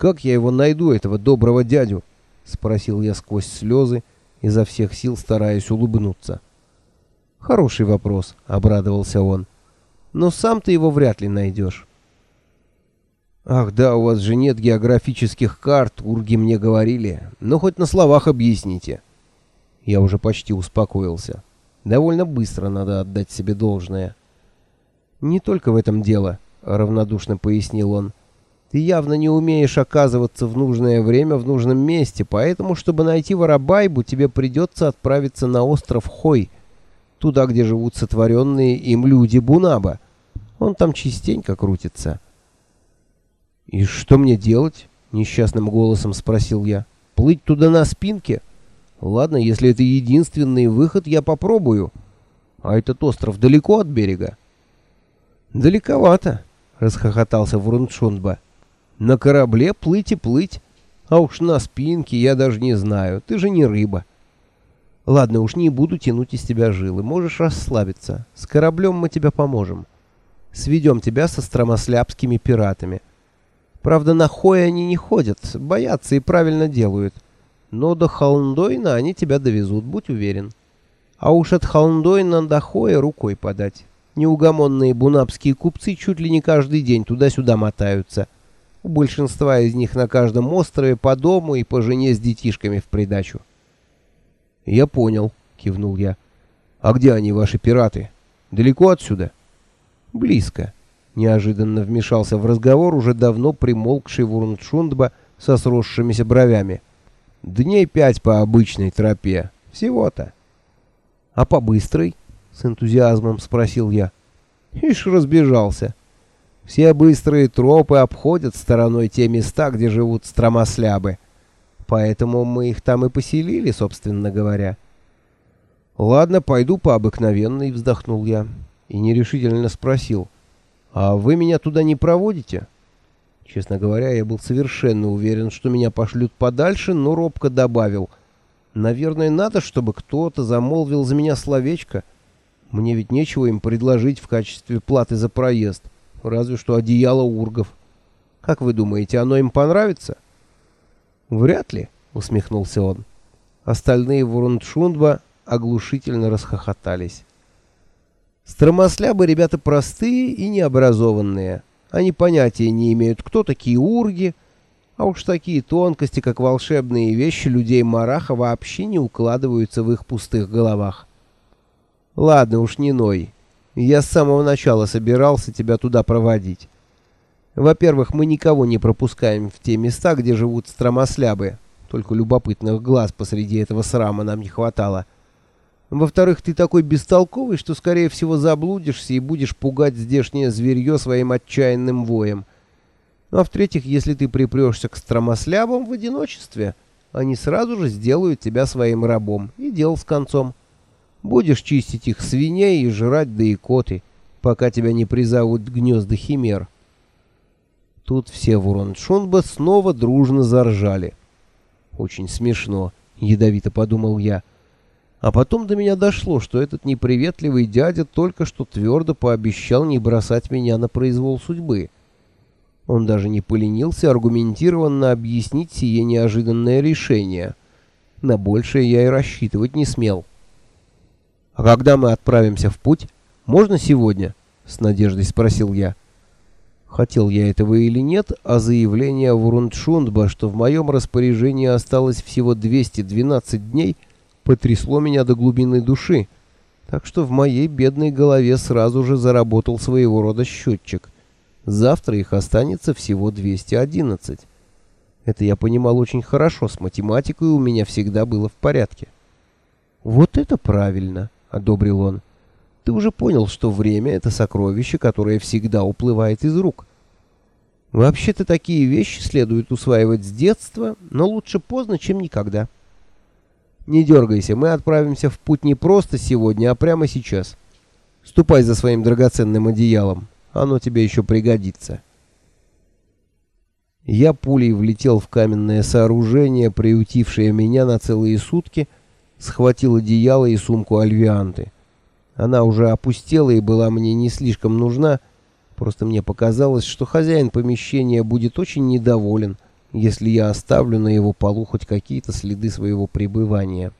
Как я его найду, этого доброго дядю? Спросил я сквозь слезы, изо всех сил стараясь улыбнуться. Хороший вопрос, обрадовался он. Но сам ты его вряд ли найдешь. Ах да, у вас же нет географических карт, урги мне говорили. Ну хоть на словах объясните. Я уже почти успокоился. Довольно быстро надо отдать себе должное. Не только в этом дело, равнодушно пояснил он. Ты явно не умеешь оказываться в нужное время в нужном месте, поэтому, чтобы найти Воробайбу, тебе придется отправиться на остров Хой, туда, где живут сотворенные им люди Бунаба. Он там частенько крутится. «И что мне делать?» — несчастным голосом спросил я. «Плыть туда на спинке? Ладно, если это единственный выход, я попробую. А этот остров далеко от берега?» «Далековато», — расхохотался Вруншунба. На корабле плыть и плыть. А уж на спинке я даже не знаю. Ты же не рыба. Ладно, уж не буду тянуть из тебя жилы. Можешь расслабиться. С кораблем мы тебе поможем. Сведем тебя со стромослябскими пиратами. Правда, на Хой они не ходят, боятся и правильно делают. Но до Холндойна они тебя довезут, будь уверен. А уж от Холндойна до Хоя рукой подать. Неугомонные бунапские купцы чуть ли не каждый день туда-сюда мотаются. — у большинства из них на каждом острове по дому и по жене с детишками в придачу. «Я понял», — кивнул я. «А где они, ваши пираты? Далеко отсюда?» «Близко», — неожиданно вмешался в разговор уже давно примолкший Вурншундба со сросшимися бровями. «Дней пять по обычной тропе. Всего-то». «А по быстрой?» — с энтузиазмом спросил я. «Ишь, разбежался». Все быстрые тропы обходят стороной те места, где живут стромослябы. Поэтому мы их там и поселили, собственно говоря. Ладно, пойду по обыкновенной, вздохнул я и нерешительно спросил: "А вы меня туда не проводите?" Честно говоря, я был совершенно уверен, что меня пошлют подальше, но робко добавил: "Наверное, надо, чтобы кто-то замолвил за меня словечко. Мне ведь нечего им предложить в качестве платы за проезд". Разве что одеяло ургов. Как вы думаете, оно им понравится? Вряд ли, усмехнулся он. Остальные Вурундшундба оглушительно расхохотались. Стромослябы ребята простые и необразованные. Они понятия не имеют, кто такие урги, а уж такие тонкости, как волшебные вещи людей Мараха, вообще не укладываются в их пустых головах. Ладно уж, не ной. Я с самого начала собирался тебя туда проводить. Во-первых, мы никого не пропускаем в те места, где живут стромослябы. Только любопытных глаз посреди этого срама нам не хватало. Во-вторых, ты такой бестолковый, что, скорее всего, заблудишься и будешь пугать здешнее зверье своим отчаянным воем. Ну, а в-третьих, если ты припрешься к стромослябам в одиночестве, они сразу же сделают тебя своим рабом, и дел с концом. Будешь чистить их свиней и жрать да икоты, пока тебя не призовут гнезда химер. Тут все в Уроншунба снова дружно заржали. Очень смешно, ядовито подумал я. А потом до меня дошло, что этот неприветливый дядя только что твердо пообещал не бросать меня на произвол судьбы. Он даже не поленился аргументированно объяснить сие неожиданное решение. На большее я и рассчитывать не смел. «А когда мы отправимся в путь? Можно сегодня?» — с надеждой спросил я. Хотел я этого или нет, а заявление Вурундшундба, что в моем распоряжении осталось всего 212 дней, потрясло меня до глубины души. Так что в моей бедной голове сразу же заработал своего рода счетчик. Завтра их останется всего 211. Это я понимал очень хорошо, с математикой у меня всегда было в порядке. Вот это правильно. — одобрил он. «Ты уже понял, что время — это сокровище, которое всегда уплывает из рук. Вообще-то такие вещи следует усваивать с детства, но лучше поздно, чем никогда. Не дергайся, мы отправимся в путь не просто сегодня, а прямо сейчас. Ступай за своим драгоценным одеялом, оно тебе еще пригодится». Я пулей влетел в каменное сооружение, приютившее меня на целые сутки — схватил одеяло и сумку Альвианты. Она уже опустела и была мне не слишком нужна, просто мне показалось, что хозяин помещения будет очень недоволен, если я оставлю на его полу хоть какие-то следы своего пребывания.